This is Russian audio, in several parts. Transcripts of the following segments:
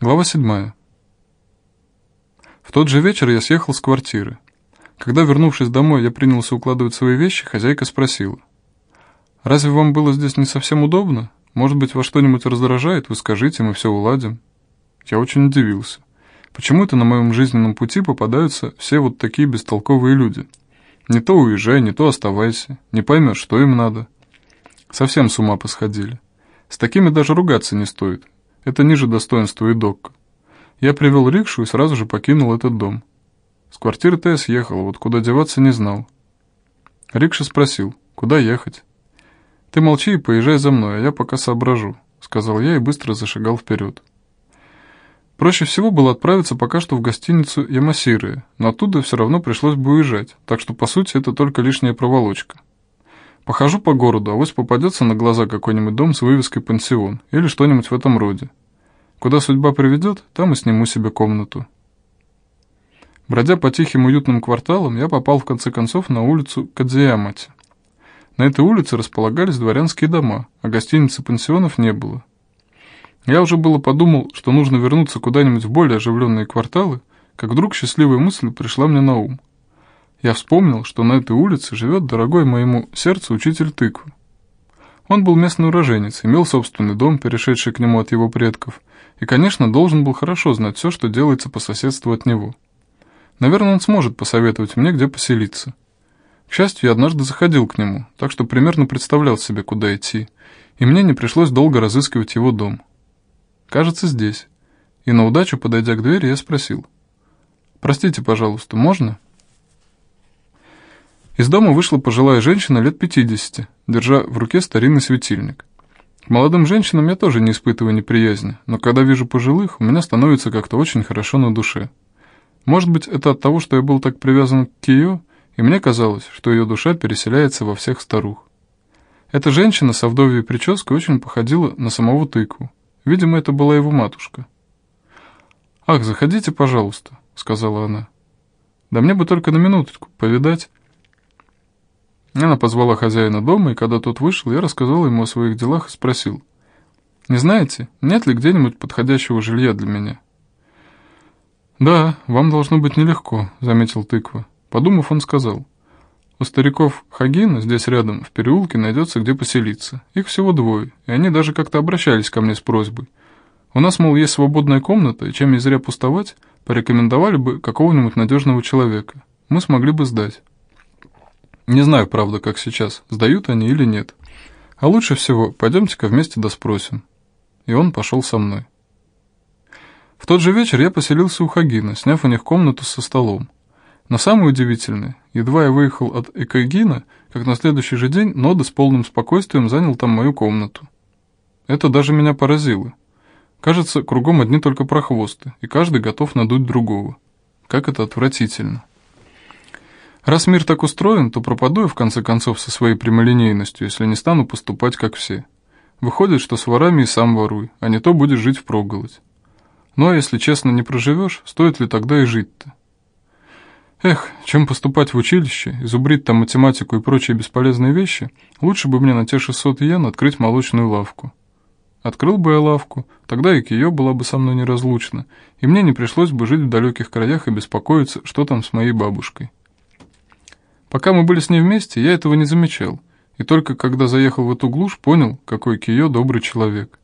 Глава 7. В тот же вечер я съехал с квартиры. Когда, вернувшись домой, я принялся укладывать свои вещи, хозяйка спросила. «Разве вам было здесь не совсем удобно? Может быть, вас что-нибудь раздражает? Вы скажите, мы все уладим». Я очень удивился. Почему это на моем жизненном пути попадаются все вот такие бестолковые люди? Не то уезжай, не то оставайся. Не поймешь, что им надо. Совсем с ума посходили. С такими даже ругаться не стоит. Это ниже достоинства и докка. Я привел рикшу и сразу же покинул этот дом. С квартиры-то я съехал, вот куда деваться не знал. Рикша спросил, куда ехать? «Ты молчи и поезжай за мной, а я пока соображу», — сказал я и быстро зашагал вперед. Проще всего было отправиться пока что в гостиницу Ямасиры, но оттуда все равно пришлось бы уезжать, так что, по сути, это только лишняя проволочка. Похожу по городу, а авось попадется на глаза какой-нибудь дом с вывеской «Пансион» или что-нибудь в этом роде. Куда судьба приведет, там и сниму себе комнату. Бродя по тихим уютным кварталам, я попал в конце концов на улицу Кадзиямати. На этой улице располагались дворянские дома, а гостиниц и пансионов не было. Я уже было подумал, что нужно вернуться куда-нибудь в более оживленные кварталы, как вдруг счастливая мысль пришла мне на ум. Я вспомнил, что на этой улице живет дорогой моему сердцу учитель тыквы. Он был местный уроженец, имел собственный дом, перешедший к нему от его предков, и, конечно, должен был хорошо знать все, что делается по соседству от него. Наверное, он сможет посоветовать мне, где поселиться. К счастью, я однажды заходил к нему, так что примерно представлял себе, куда идти, и мне не пришлось долго разыскивать его дом. Кажется, здесь. И на удачу, подойдя к двери, я спросил. «Простите, пожалуйста, можно?» Из дома вышла пожилая женщина лет 50, держа в руке старинный светильник. К молодым женщинам я тоже не испытываю неприязни, но когда вижу пожилых, у меня становится как-то очень хорошо на душе. Может быть, это от того, что я был так привязан к ее, и мне казалось, что ее душа переселяется во всех старух. Эта женщина со вдовьей прической очень походила на самого тыкву. Видимо, это была его матушка. «Ах, заходите, пожалуйста», — сказала она. «Да мне бы только на минуточку повидать». Она позвала хозяина дома, и когда тот вышел, я рассказал ему о своих делах и спросил. «Не знаете, нет ли где-нибудь подходящего жилья для меня?» «Да, вам должно быть нелегко», — заметил тыква. Подумав, он сказал. «У стариков Хагина здесь рядом, в переулке, найдется где поселиться. Их всего двое, и они даже как-то обращались ко мне с просьбой. У нас, мол, есть свободная комната, и чем не зря пустовать, порекомендовали бы какого-нибудь надежного человека. Мы смогли бы сдать». Не знаю, правда, как сейчас, сдают они или нет. А лучше всего пойдемте-ка вместе доспросим. И он пошел со мной. В тот же вечер я поселился у Хагина, сняв у них комнату со столом. Но самое удивительное, едва я выехал от Экагина, как на следующий же день Нода с полным спокойствием занял там мою комнату. Это даже меня поразило. Кажется, кругом одни только прохвосты, и каждый готов надуть другого. Как это отвратительно. Раз мир так устроен, то пропаду я в конце концов со своей прямолинейностью, если не стану поступать как все. Выходит, что с ворами и сам воруй, а не то будешь жить впроголодь. Ну а если честно не проживешь, стоит ли тогда и жить-то? Эх, чем поступать в училище, изубрить там математику и прочие бесполезные вещи, лучше бы мне на те 600 йен открыть молочную лавку. Открыл бы я лавку, тогда и Кио была бы со мной неразлучна, и мне не пришлось бы жить в далеких краях и беспокоиться, что там с моей бабушкой. Пока мы были с ней вместе, я этого не замечал, и только когда заехал в эту глушь, понял, какой Кио добрый человек.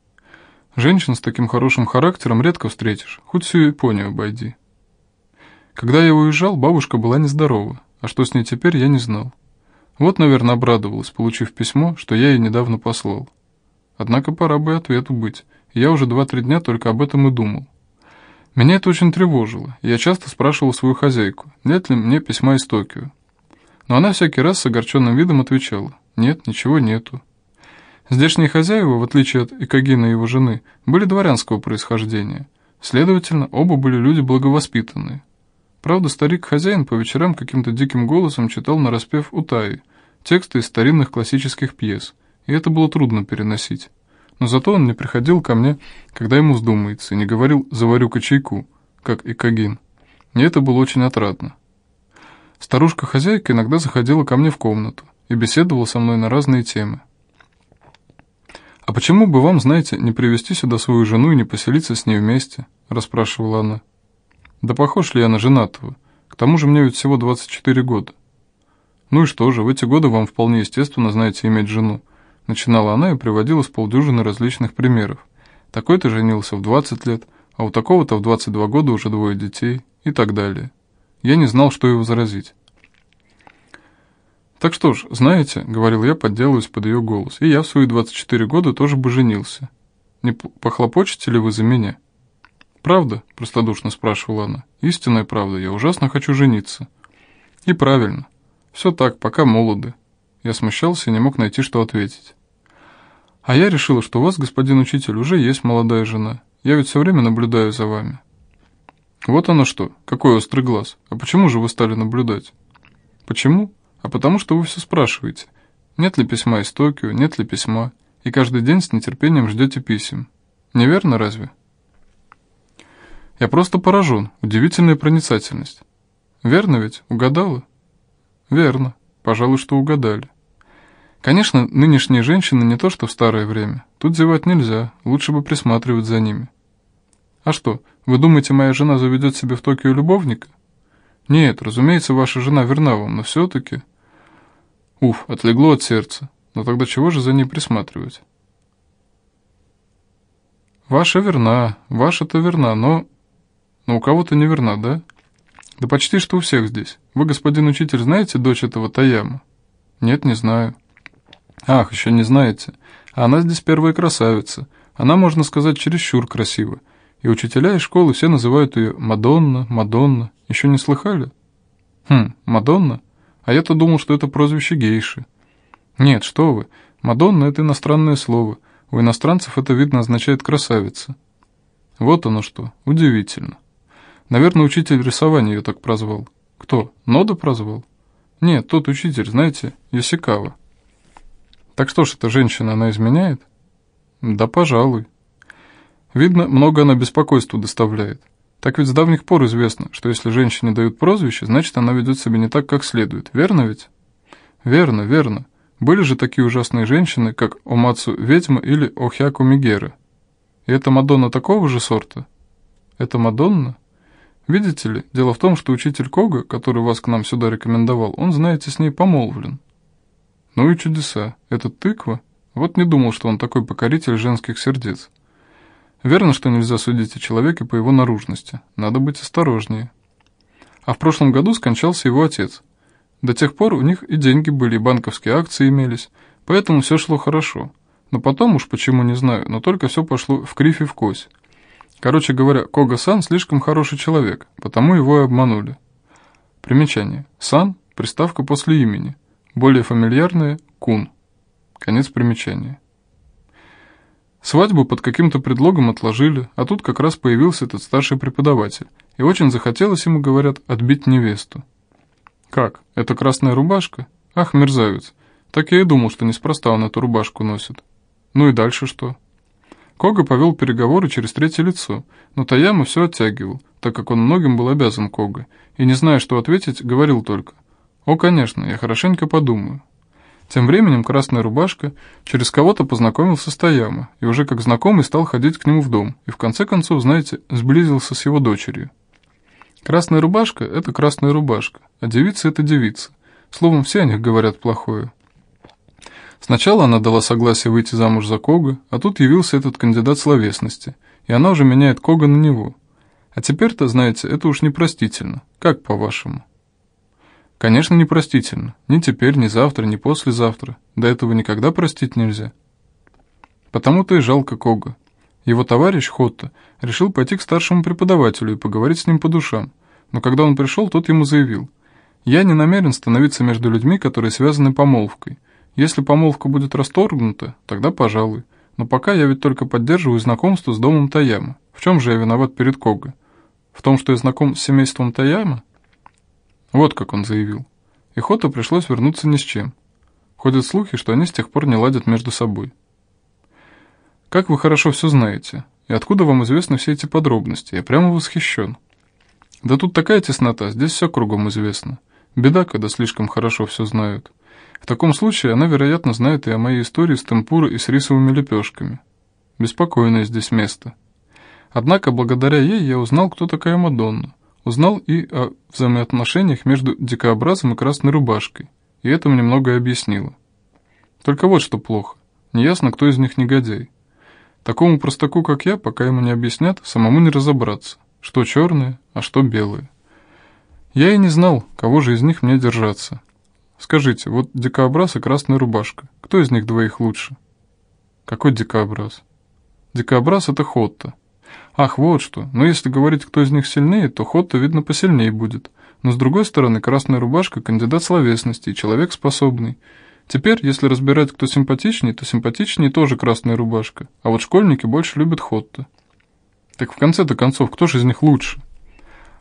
Женщин с таким хорошим характером редко встретишь, хоть всю Японию обойди. Когда я уезжал, бабушка была нездорова, а что с ней теперь, я не знал. Вот, наверное, обрадовалась, получив письмо, что я ей недавно послал. Однако пора бы ответу быть, я уже два-три дня только об этом и думал. Меня это очень тревожило, и я часто спрашивал свою хозяйку, нет ли мне письма из Токио. Но она всякий раз с огорченным видом отвечала, «Нет, ничего нету». Здешние хозяева, в отличие от Икагина и его жены, были дворянского происхождения. Следовательно, оба были люди благовоспитанные. Правда, старик-хозяин по вечерам каким-то диким голосом читал на распев Утаи, тексты из старинных классических пьес, и это было трудно переносить. Но зато он не приходил ко мне, когда ему вздумается, и не говорил «заварю-ка чайку», как Икагин. И это было очень отрадно. Старушка-хозяйка иногда заходила ко мне в комнату и беседовала со мной на разные темы. «А почему бы вам, знаете, не привести сюда свою жену и не поселиться с ней вместе?» – расспрашивала она. «Да похож ли я на женатого? К тому же мне ведь всего 24 года». «Ну и что же, в эти годы вам вполне естественно, знаете, иметь жену». Начинала она и приводила с полдюжины различных примеров. Такой-то женился в 20 лет, а у такого-то в 22 года уже двое детей и так далее. Я не знал, что его заразить. «Так что ж, знаете, — говорил я, подделываясь под ее голос, — и я в свои 24 года тоже бы женился. Не похлопочете ли вы за меня?» «Правда?» — простодушно спрашивала она. «Истинная правда, я ужасно хочу жениться». «И правильно. Все так, пока молоды». Я смущался и не мог найти, что ответить. «А я решила, что у вас, господин учитель, уже есть молодая жена. Я ведь все время наблюдаю за вами». «Вот оно что, какой острый глаз. А почему же вы стали наблюдать?» «Почему?» а потому что вы все спрашиваете, нет ли письма из Токио, нет ли письма, и каждый день с нетерпением ждете писем. Неверно разве? Я просто поражен, удивительная проницательность. Верно ведь, угадала? Верно, пожалуй, что угадали. Конечно, нынешние женщины не то, что в старое время. Тут зевать нельзя, лучше бы присматривать за ними. А что, вы думаете, моя жена заведет себе в Токио любовника? Нет, разумеется, ваша жена верна вам, но все-таки... Уф, отлегло от сердца. Но тогда чего же за ней присматривать? Ваша верна, ваша-то верна, но... Но у кого-то не верна, да? Да почти что у всех здесь. Вы, господин учитель, знаете дочь этого Таяма? Нет, не знаю. Ах, еще не знаете. А она здесь первая красавица. Она, можно сказать, чересчур красива. И учителя из школы все называют ее Мадонна, Мадонна. Еще не слыхали? Хм, Мадонна? А я-то думал, что это прозвище гейши. Нет, что вы, Мадонна — это иностранное слово. У иностранцев это, видно, означает «красавица». Вот оно что, удивительно. Наверное, учитель рисования ее так прозвал. Кто, Нода прозвал? Нет, тот учитель, знаете, Ясикава. Так что ж, эта женщина, она изменяет? Да, пожалуй. Видно, много она беспокойства доставляет. Так ведь с давних пор известно, что если женщине дают прозвище, значит она ведет себя не так, как следует. Верно ведь? Верно, верно. Были же такие ужасные женщины, как Омацу Ведьма или Охяку Мигера. И это Мадонна такого же сорта? Это Мадонна? Видите ли, дело в том, что учитель Кога, который вас к нам сюда рекомендовал, он, знаете, с ней помолвлен. Ну и чудеса. Этот тыква? Вот не думал, что он такой покоритель женских сердец. Верно, что нельзя судить о человеке по его наружности. Надо быть осторожнее. А в прошлом году скончался его отец. До тех пор у них и деньги были, и банковские акции имелись, поэтому все шло хорошо. Но потом уж почему не знаю, но только все пошло в кривь и в кось. Короче говоря, Кога-сан слишком хороший человек, потому его и обманули. Примечание. Сан – приставка после имени. Более фамильярное – кун. Конец примечания. Свадьбу под каким-то предлогом отложили, а тут как раз появился этот старший преподаватель, и очень захотелось ему, говорят, отбить невесту. «Как? Это красная рубашка? Ах, мерзавец! Так я и думал, что неспроста он эту рубашку носит. Ну и дальше что?» Кога повел переговоры через третье лицо, но Таяма все оттягивал, так как он многим был обязан Кога, и, не зная, что ответить, говорил только «О, конечно, я хорошенько подумаю». Тем временем красная рубашка через кого-то познакомился с Таяма, и уже как знакомый стал ходить к нему в дом, и в конце концов, знаете, сблизился с его дочерью. Красная рубашка — это красная рубашка, а девица — это девица. Словом, все о них говорят плохое. Сначала она дала согласие выйти замуж за Кога, а тут явился этот кандидат словесности, и она уже меняет Кога на него. А теперь-то, знаете, это уж непростительно. Как по-вашему? Конечно, непростительно. Ни теперь, ни завтра, ни послезавтра. До этого никогда простить нельзя. Потому-то и жалко Кога. Его товарищ Хотта решил пойти к старшему преподавателю и поговорить с ним по душам. Но когда он пришел, тот ему заявил. «Я не намерен становиться между людьми, которые связаны помолвкой. Если помолвка будет расторгнута, тогда пожалуй. Но пока я ведь только поддерживаю знакомство с домом Таяма. В чем же я виноват перед Кога? В том, что я знаком с семейством Таяма? Вот как он заявил. И Хоту пришлось вернуться ни с чем. Ходят слухи, что они с тех пор не ладят между собой. Как вы хорошо все знаете. И откуда вам известны все эти подробности? Я прямо восхищен. Да тут такая теснота, здесь все кругом известно. Беда, когда слишком хорошо все знают. В таком случае она, вероятно, знает и о моей истории с темпурой и с рисовыми лепешками. Беспокойное здесь место. Однако благодаря ей я узнал, кто такая Мадонна. Узнал и о взаимоотношениях между дикообразом и красной рубашкой, и это мне многое объяснило. Только вот что плохо. Неясно, кто из них негодяй. Такому простаку, как я, пока ему не объяснят, самому не разобраться, что черное, а что белое. Я и не знал, кого же из них мне держаться. Скажите, вот дикообраз и красная рубашка, кто из них двоих лучше? Какой дикообраз? Дикообраз — это Хотта. Ах, вот что. Но если говорить, кто из них сильнее, то Хотта, видно, посильнее будет. Но с другой стороны, красная рубашка — кандидат словесности и человек способный. Теперь, если разбирать, кто симпатичнее, то симпатичнее тоже красная рубашка, а вот школьники больше любят Хотта. Так в конце-то концов, кто же из них лучше?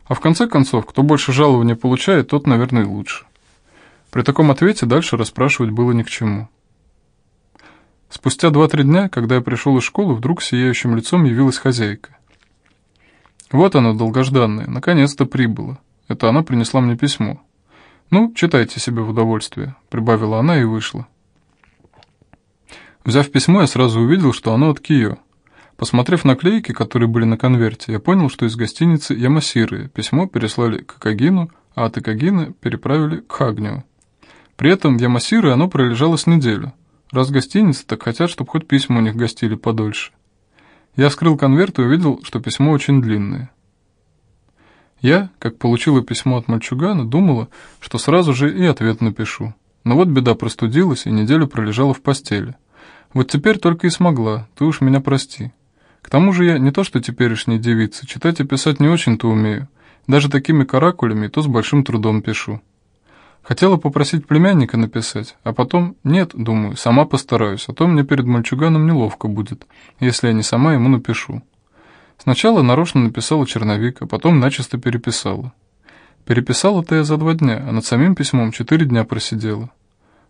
А в конце концов, кто больше жалования получает, тот, наверное, и лучше. При таком ответе дальше расспрашивать было ни к чему. Спустя два-три дня, когда я пришел из школы, вдруг сияющим лицом явилась хозяйка. Вот оно, долгожданное, наконец-то прибыло. Это она принесла мне письмо. «Ну, читайте себе в удовольствие», — прибавила она и вышла. Взяв письмо, я сразу увидел, что оно от Кио. Посмотрев наклейки, которые были на конверте, я понял, что из гостиницы Ямасиры письмо переслали к Акагину, а от Акагина переправили к Хагниу. При этом в Ямасиры оно пролежало с неделю. Раз гостиницы, так хотят, чтобы хоть письма у них гостили подольше. Я вскрыл конверт и увидел, что письмо очень длинное. Я, как получила письмо от мальчугана, думала, что сразу же и ответ напишу. Но вот беда простудилась и неделю пролежала в постели. Вот теперь только и смогла, ты уж меня прости. К тому же я не то что теперешняя девица, читать и писать не очень-то умею. Даже такими каракулями то с большим трудом пишу. Хотела попросить племянника написать, а потом, нет, думаю, сама постараюсь, а то мне перед мальчуганом неловко будет, если я не сама ему напишу. Сначала нарочно написала черновик, а потом начисто переписала. Переписала-то я за два дня, а над самим письмом четыре дня просидела.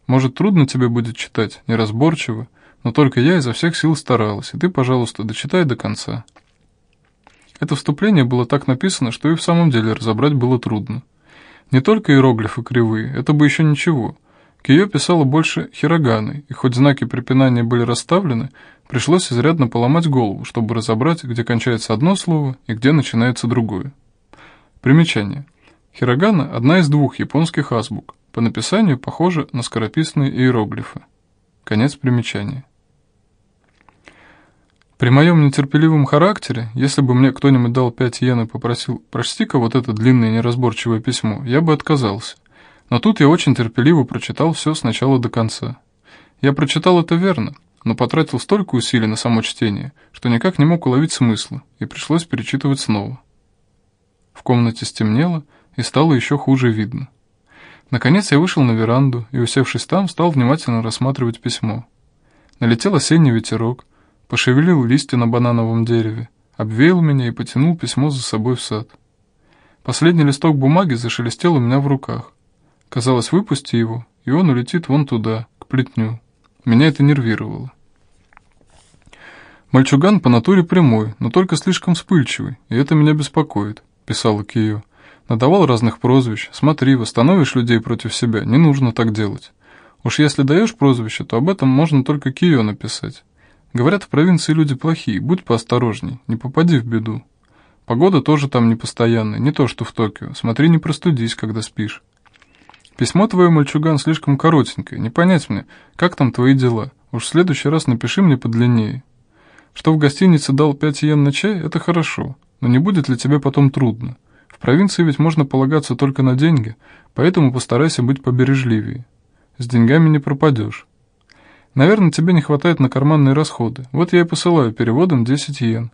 Может, трудно тебе будет читать, неразборчиво, но только я изо всех сил старалась, и ты, пожалуйста, дочитай до конца. Это вступление было так написано, что и в самом деле разобрать было трудно. Не только иероглифы кривые, это бы еще ничего. Кио писала больше хироганой, и хоть знаки препинания были расставлены, Пришлось изрядно поломать голову, чтобы разобрать, где кончается одно слово и где начинается другое. Примечание. Хирогана – одна из двух японских азбук. По написанию похожа на скорописные иероглифы. Конец примечания. При моем нетерпеливом характере, если бы мне кто-нибудь дал пять йен и попросил «прочти-ка вот это длинное неразборчивое письмо», я бы отказался. Но тут я очень терпеливо прочитал все с начала до конца. Я прочитал это верно, но потратил столько усилий на само чтение, что никак не мог уловить смысла, и пришлось перечитывать снова. В комнате стемнело, и стало еще хуже видно. Наконец я вышел на веранду и, усевшись там, стал внимательно рассматривать письмо. Налетел осенний ветерок, пошевелил листья на банановом дереве, обвеял меня и потянул письмо за собой в сад. Последний листок бумаги зашелестел у меня в руках. Казалось, выпусти его, и он улетит вон туда, к плетню. Меня это нервировало. «Мальчуган по натуре прямой, но только слишком вспыльчивый, и это меня беспокоит», — писала Кио. «Надавал разных прозвищ. Смотри, восстановишь людей против себя, не нужно так делать. Уж если даешь прозвище, то об этом можно только Кио написать. Говорят, в провинции люди плохие, будь поосторожней, не попади в беду. Погода тоже там непостоянная, не то что в Токио. Смотри, не простудись, когда спишь». Письмо твое, мальчуган, слишком коротенькое. Не понять мне, как там твои дела. Уж в следующий раз напиши мне подлиннее. Что в гостинице дал пять йен на чай, это хорошо. Но не будет ли тебе потом трудно? В провинции ведь можно полагаться только на деньги, поэтому постарайся быть побережливее. С деньгами не пропадешь. Наверное, тебе не хватает на карманные расходы. Вот я и посылаю переводом 10 йен.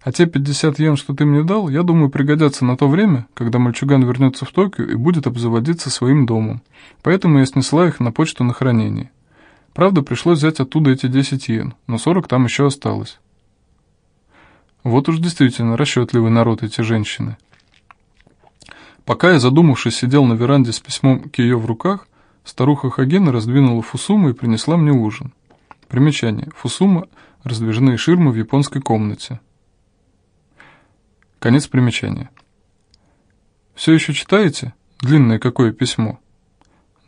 А те 50 йен, что ты мне дал, я думаю, пригодятся на то время, когда мальчуган вернется в Токио и будет обзаводиться своим домом. Поэтому я снесла их на почту на хранение. Правда, пришлось взять оттуда эти 10 йен, но 40 там еще осталось. Вот уж действительно расчетливый народ эти женщины. Пока я, задумавшись, сидел на веранде с письмом к ее в руках, старуха Хагена раздвинула фусуму и принесла мне ужин. Примечание. Фусума – раздвижные ширмы в японской комнате. Конец примечания. «Все еще читаете? Длинное какое письмо?»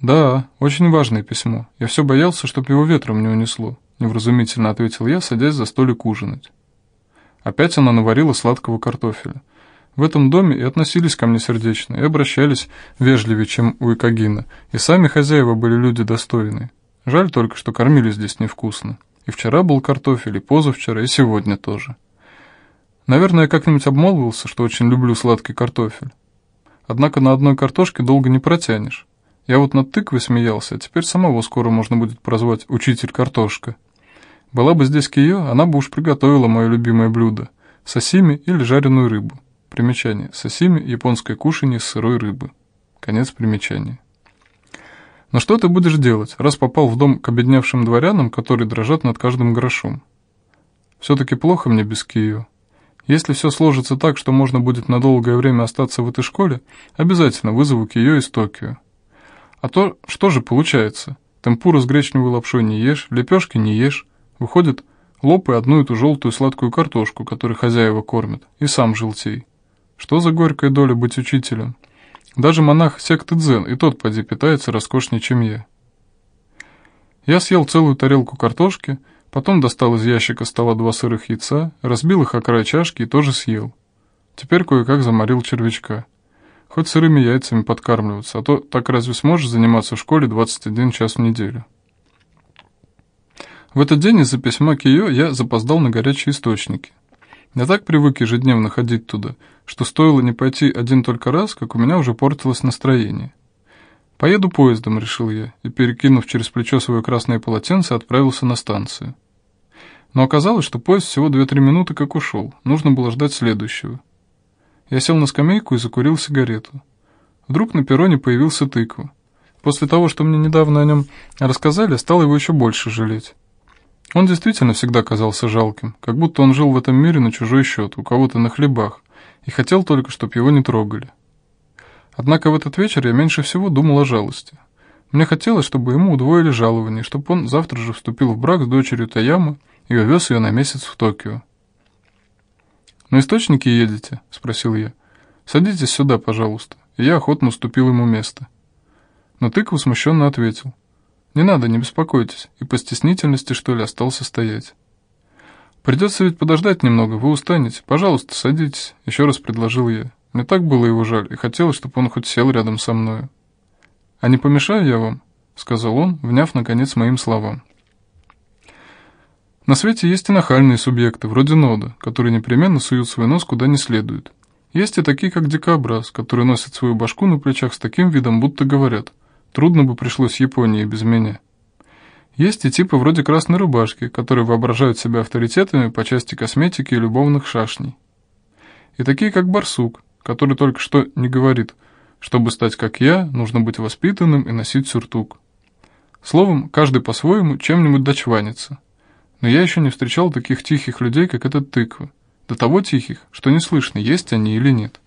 «Да, очень важное письмо. Я все боялся, чтоб его ветром не унесло», — невразумительно ответил я, садясь за столик ужинать. Опять она наварила сладкого картофеля. В этом доме и относились ко мне сердечно, и обращались вежливее, чем у Икагина, и сами хозяева были люди достойные. Жаль только, что кормили здесь невкусно. И вчера был картофель, и позавчера, и сегодня тоже. Наверное, я как-нибудь обмолвился, что очень люблю сладкий картофель. Однако на одной картошке долго не протянешь. Я вот над тыквой смеялся, а теперь самого скоро можно будет прозвать «учитель картошка». Была бы здесь Кио, она бы уж приготовила мое любимое блюдо – сосими или жареную рыбу. Примечание. Сосими – японское кушанье сырой рыбы. Конец примечания. Но что ты будешь делать, раз попал в дом к обедневшим дворянам, которые дрожат над каждым грошом? Все-таки плохо мне без Кио. Если все сложится так, что можно будет на долгое время остаться в этой школе, обязательно вызову Кио из Токио. А то что же получается? Темпуру с гречневой лапшой не ешь, лепешки не ешь. Выходит, лопай одну эту желтую сладкую картошку, которой хозяева кормят, и сам желтей. Что за горькая доля быть учителем? Даже монах секты дзен, и тот, поди, питается роскошнее, чем я. Я съел целую тарелку картошки, потом достал из ящика стола два сырых яйца, разбил их о край чашки и тоже съел. Теперь кое-как заморил червячка. Хоть сырыми яйцами подкармливаться, а то так разве сможешь заниматься в школе 21 час в неделю? В этот день из-за письма Кио я запоздал на горячие источники. Я так привык ежедневно ходить туда, что стоило не пойти один только раз, как у меня уже портилось настроение. «Поеду поездом», — решил я, и, перекинув через плечо свое красное полотенце, отправился на станцию. Но оказалось, что поезд всего 2-3 минуты как ушел, нужно было ждать следующего. Я сел на скамейку и закурил сигарету. Вдруг на перроне появился тыква. После того, что мне недавно о нем рассказали, стал его еще больше жалеть. Он действительно всегда казался жалким, как будто он жил в этом мире на чужой счет, у кого-то на хлебах, и хотел только, чтобы его не трогали. Однако в этот вечер я меньше всего думал о жалости. Мне хотелось, чтобы ему удвоили жалование, чтобы он завтра же вступил в брак с дочерью Таямы и увез ее на месяц в Токио. «На источники едете?» – спросил я. «Садитесь сюда, пожалуйста». И я охотно уступил ему место. Но тыква смущенно ответил. «Не надо, не беспокойтесь», и по стеснительности, что ли, остался стоять. «Придется ведь подождать немного, вы устанете. Пожалуйста, садитесь», — еще раз предложил я. Мне так было его жаль, и хотелось, чтобы он хоть сел рядом со мною. «А не помешаю я вам?» — сказал он, вняв, наконец, моим словам. На свете есть и нахальные субъекты, вроде Нода, которые непременно суют свой нос куда не следует. Есть и такие, как Дикобраз, которые носят свою башку на плечах с таким видом, будто говорят Трудно бы пришлось Японии без меня. Есть и типы вроде красной рубашки, которые воображают себя авторитетами по части косметики и любовных шашней. И такие, как барсук, который только что не говорит, чтобы стать как я, нужно быть воспитанным и носить сюртук. Словом, каждый по-своему чем-нибудь дочванится. Но я еще не встречал таких тихих людей, как этот тыква. До того тихих, что не слышно, есть они или нет.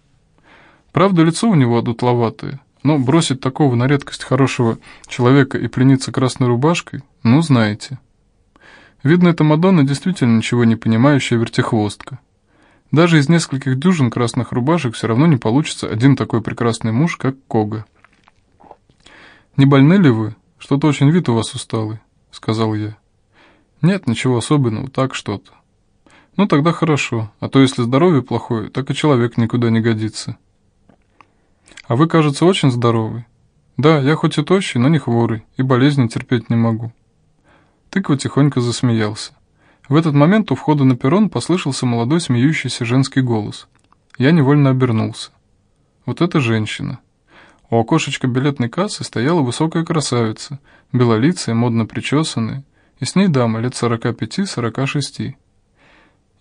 Правда, лицо у него одутловатое, но бросить такого на редкость хорошего человека и плениться красной рубашкой, ну, знаете. Видно, эта Мадонна действительно ничего не понимающая вертихвостка. Даже из нескольких дюжин красных рубашек все равно не получится один такой прекрасный муж, как Кога. «Не больны ли вы? Что-то очень вид у вас усталый», — сказал я. «Нет, ничего особенного, так что-то». «Ну, тогда хорошо, а то если здоровье плохое, так и человек никуда не годится». А вы, кажется, очень здоровый. Да, я хоть и тощий, но не хворый, и болезни терпеть не могу. Тыква тихонько засмеялся. В этот момент у входа на перрон послышался молодой смеющийся женский голос. Я невольно обернулся. Вот это женщина. У окошечка билетной кассы стояла высокая красавица, белолицая, модно причесанная, и с ней дама лет 45-46.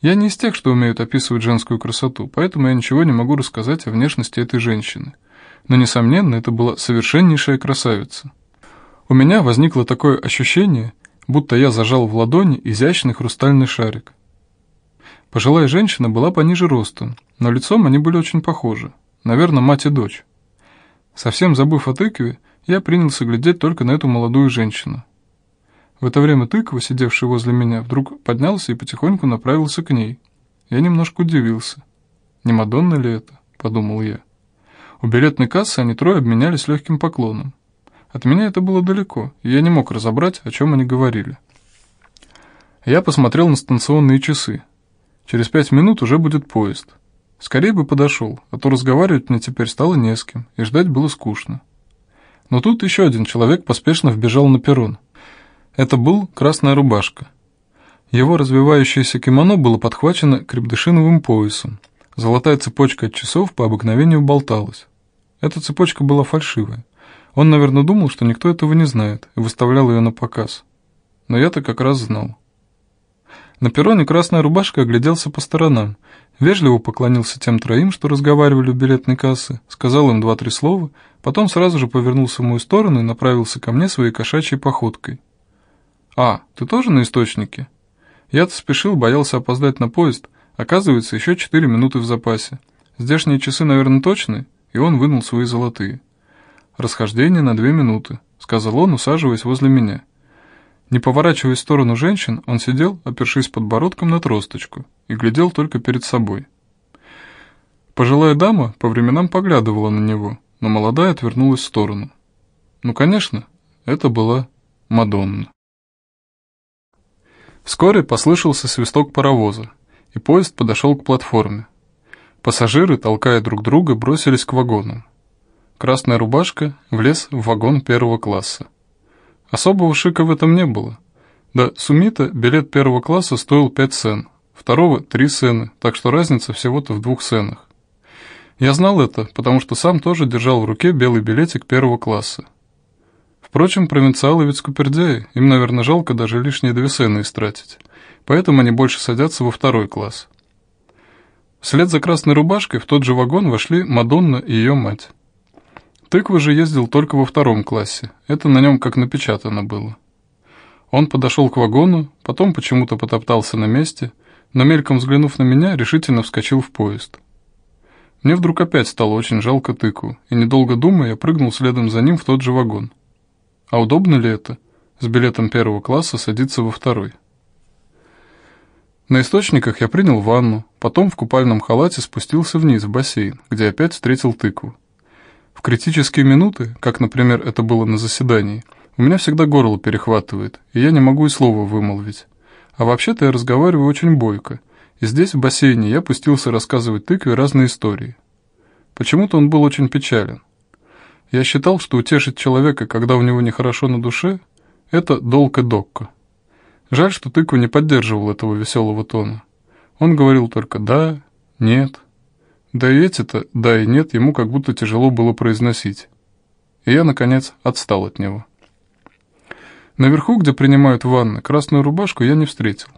Я не из тех, что умеют описывать женскую красоту, поэтому я ничего не могу рассказать о внешности этой женщины но, несомненно, это была совершеннейшая красавица. У меня возникло такое ощущение, будто я зажал в ладони изящный хрустальный шарик. Пожилая женщина была пониже ростом, но лицом они были очень похожи, наверное, мать и дочь. Совсем забыв о тыкве, я принялся глядеть только на эту молодую женщину. В это время тыква, сидевший возле меня, вдруг поднялся и потихоньку направился к ней. Я немножко удивился. «Не Мадонна ли это?» — подумал я. У билетной кассы они трое обменялись легким поклоном. От меня это было далеко, и я не мог разобрать, о чем они говорили. Я посмотрел на станционные часы. Через пять минут уже будет поезд. Скорее бы подошел, а то разговаривать мне теперь стало не с кем, и ждать было скучно. Но тут еще один человек поспешно вбежал на перрон. Это был красная рубашка. Его развивающееся кимоно было подхвачено крепдышиновым поясом. Золотая цепочка от часов по обыкновению болталась. Эта цепочка была фальшивая. Он, наверное, думал, что никто этого не знает, и выставлял ее на показ. Но я-то как раз знал. На перроне красная рубашка огляделся по сторонам, вежливо поклонился тем троим, что разговаривали у билетной кассы, сказал им два-три слова, потом сразу же повернулся в мою сторону и направился ко мне своей кошачьей походкой. «А, ты тоже на источнике?» Я-то спешил, боялся опоздать на поезд, оказывается, еще четыре минуты в запасе. Здешние часы, наверное, точные, и он вынул свои золотые. «Расхождение на две минуты», — сказал он, усаживаясь возле меня. Не поворачиваясь в сторону женщин, он сидел, опершись подбородком на тросточку, и глядел только перед собой. Пожилая дама по временам поглядывала на него, но молодая отвернулась в сторону. Ну, конечно, это была Мадонна. Вскоре послышался свисток паровоза, и поезд подошел к платформе. Пассажиры, толкая друг друга, бросились к вагонам. Красная рубашка влез в вагон первого класса. Особого шика в этом не было. Да, Сумита билет первого класса стоил 5 сен, второго — 3 сены, так что разница всего-то в двух сенах. Я знал это, потому что сам тоже держал в руке белый билетик первого класса. Впрочем, провинциалы ведь скупердяи, им, наверное, жалко даже лишние две сены истратить, поэтому они больше садятся во второй класс. Вслед за красной рубашкой в тот же вагон вошли Мадонна и ее мать. Тыква же ездил только во втором классе, это на нем как напечатано было. Он подошел к вагону, потом почему-то потоптался на месте, но мельком взглянув на меня, решительно вскочил в поезд. Мне вдруг опять стало очень жалко тыкву, и, недолго думая, я прыгнул следом за ним в тот же вагон. А удобно ли это, с билетом первого класса садиться во второй? На источниках я принял ванну, потом в купальном халате спустился вниз в бассейн, где опять встретил тыкву. В критические минуты, как, например, это было на заседании, у меня всегда горло перехватывает, и я не могу и слова вымолвить. А вообще-то я разговариваю очень бойко, и здесь, в бассейне, я пустился рассказывать тыкве разные истории. Почему-то он был очень печален. Я считал, что утешить человека, когда у него нехорошо на душе, это долг и докко. Жаль, что тыква не поддерживал этого веселого тона. Он говорил только «да», «нет», да и эти-то «да» и «нет» ему как будто тяжело было произносить. И я, наконец, отстал от него. Наверху, где принимают ванны, красную рубашку я не встретил.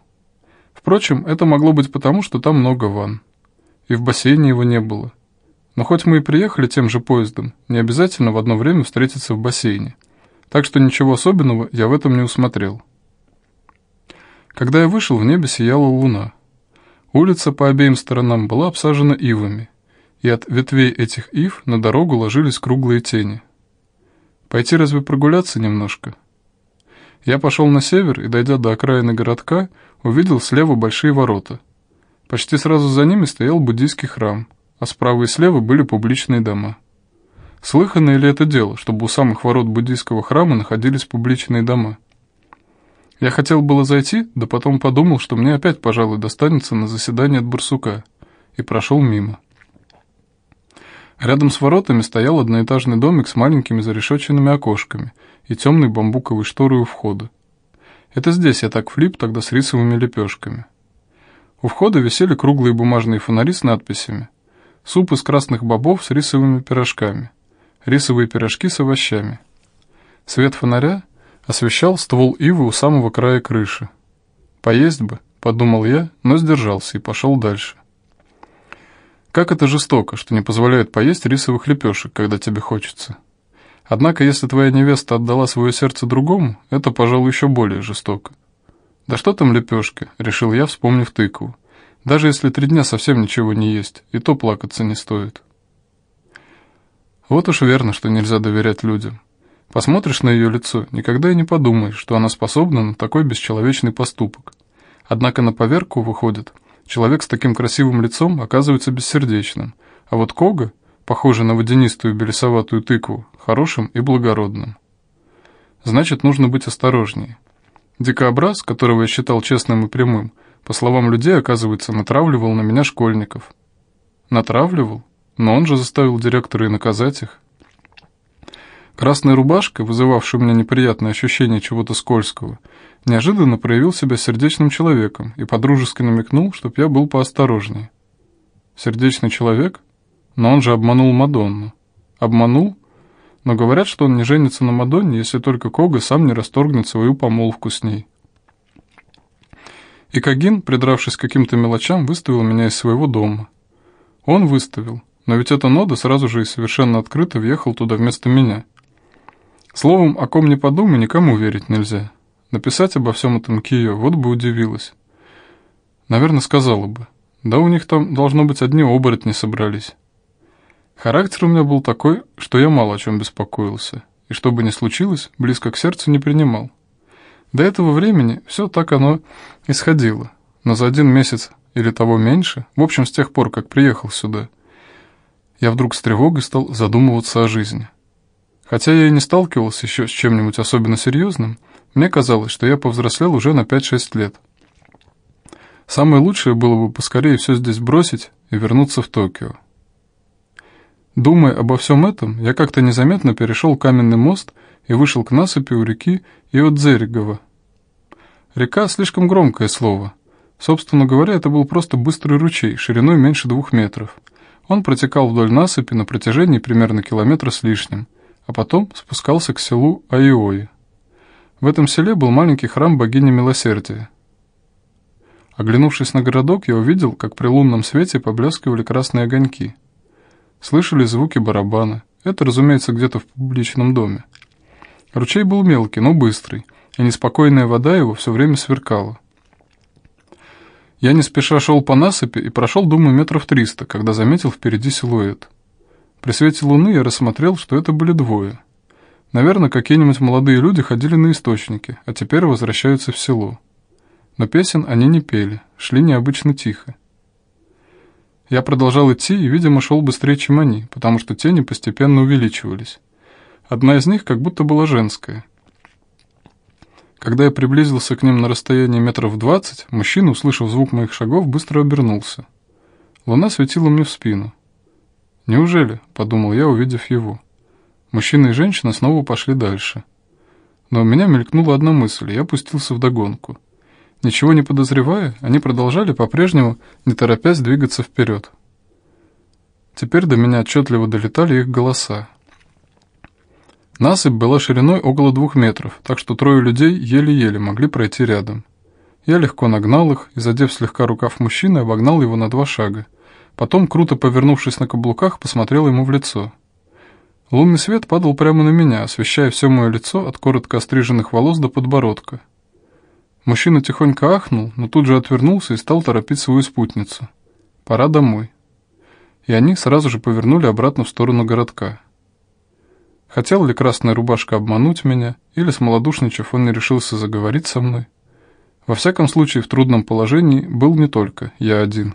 Впрочем, это могло быть потому, что там много ванн. И в бассейне его не было. Но хоть мы и приехали тем же поездом, не обязательно в одно время встретиться в бассейне. Так что ничего особенного я в этом не усмотрел. Когда я вышел, в небе сияла луна. Улица по обеим сторонам была обсажена ивами, и от ветвей этих ив на дорогу ложились круглые тени. Пойти разве прогуляться немножко? Я пошел на север и, дойдя до окраины городка, увидел слева большие ворота. Почти сразу за ними стоял буддийский храм, а справа и слева были публичные дома. Слыхано ли это дело, чтобы у самых ворот буддийского храма находились публичные дома? Я хотел было зайти, да потом подумал, что мне опять, пожалуй, достанется на заседание от барсука, и прошел мимо. Рядом с воротами стоял одноэтажный домик с маленькими зарешеченными окошками и темной бамбуковой шторой у входа. Это здесь я так флип тогда с рисовыми лепешками. У входа висели круглые бумажные фонари с надписями. Суп из красных бобов с рисовыми пирожками. Рисовые пирожки с овощами. Свет фонаря освещал ствол ивы у самого края крыши. «Поесть бы», — подумал я, но сдержался и пошел дальше. Как это жестоко, что не позволяют поесть рисовых лепешек, когда тебе хочется. Однако, если твоя невеста отдала свое сердце другому, это, пожалуй, еще более жестоко. «Да что там лепешки?» — решил я, вспомнив тыкву. «Даже если три дня совсем ничего не есть, и то плакаться не стоит». Вот уж верно, что нельзя доверять людям. Посмотришь на ее лицо, никогда и не подумаешь, что она способна на такой бесчеловечный поступок. Однако на поверку выходит, человек с таким красивым лицом оказывается бессердечным, а вот Кога, похожий на водянистую белесоватую тыкву, хорошим и благородным. Значит, нужно быть осторожнее. Дикообраз, которого я считал честным и прямым, по словам людей, оказывается, натравливал на меня школьников. Натравливал? Но он же заставил директора и наказать их. Красная рубашка, вызывавшая у меня неприятное ощущение чего-то скользкого, неожиданно проявил себя сердечным человеком и подружески намекнул, чтоб я был поосторожнее. Сердечный человек? Но он же обманул Мадонну. Обманул? Но говорят, что он не женится на Мадонне, если только Кога сам не расторгнет свою помолвку с ней. И Кагин, придравшись к каким-то мелочам, выставил меня из своего дома. Он выставил, но ведь эта нода сразу же и совершенно открыто въехал туда вместо меня. Словом, о ком не подумай, никому верить нельзя. Написать обо всем этом Кио, вот бы удивилась. Наверное, сказала бы. Да у них там, должно быть, одни оборотни собрались. Характер у меня был такой, что я мало о чем беспокоился, и что бы ни случилось, близко к сердцу не принимал. До этого времени все так оно исходило, но за один месяц или того меньше, в общем, с тех пор, как приехал сюда, я вдруг с тревогой стал задумываться о жизни. Хотя я и не сталкивался еще с чем-нибудь особенно серьезным, мне казалось, что я повзрослел уже на 5-6 лет. Самое лучшее было бы поскорее все здесь бросить и вернуться в Токио. Думая обо всем этом, я как-то незаметно перешел каменный мост и вышел к насыпи у реки Иодзеригова. Река — слишком громкое слово. Собственно говоря, это был просто быстрый ручей, шириной меньше двух метров. Он протекал вдоль насыпи на протяжении примерно километра с лишним, а потом спускался к селу Айои. В этом селе был маленький храм богини Милосердия. Оглянувшись на городок, я увидел, как при лунном свете поблескивали красные огоньки — Слышали звуки барабана. Это, разумеется, где-то в публичном доме. Ручей был мелкий, но быстрый, и неспокойная вода его все время сверкала. Я не спеша шел по насыпи и прошел, думаю, метров триста, когда заметил впереди силуэт. При свете луны я рассмотрел, что это были двое. Наверное, какие-нибудь молодые люди ходили на источники, а теперь возвращаются в село. Но песен они не пели, шли необычно тихо. Я продолжал идти и, видимо, шел быстрее, чем они, потому что тени постепенно увеличивались. Одна из них как будто была женская. Когда я приблизился к ним на расстояние метров двадцать, мужчина, услышав звук моих шагов, быстро обернулся. Луна светила мне в спину. «Неужели?» — подумал я, увидев его. Мужчина и женщина снова пошли дальше. Но у меня мелькнула одна мысль, и я пустился в догонку. Ничего не подозревая, они продолжали по-прежнему, не торопясь двигаться вперед. Теперь до меня отчетливо долетали их голоса. Насыпь была шириной около двух метров, так что трое людей еле-еле могли пройти рядом. Я легко нагнал их и, задев слегка рукав мужчины, обогнал его на два шага. Потом, круто повернувшись на каблуках, посмотрел ему в лицо. Лунный свет падал прямо на меня, освещая все мое лицо от коротко остриженных волос до подбородка. Мужчина тихонько ахнул, но тут же отвернулся и стал торопить свою спутницу. «Пора домой». И они сразу же повернули обратно в сторону городка. Хотел ли красная рубашка обмануть меня, или, смолодушничав, он не решился заговорить со мной? Во всяком случае, в трудном положении был не только я один.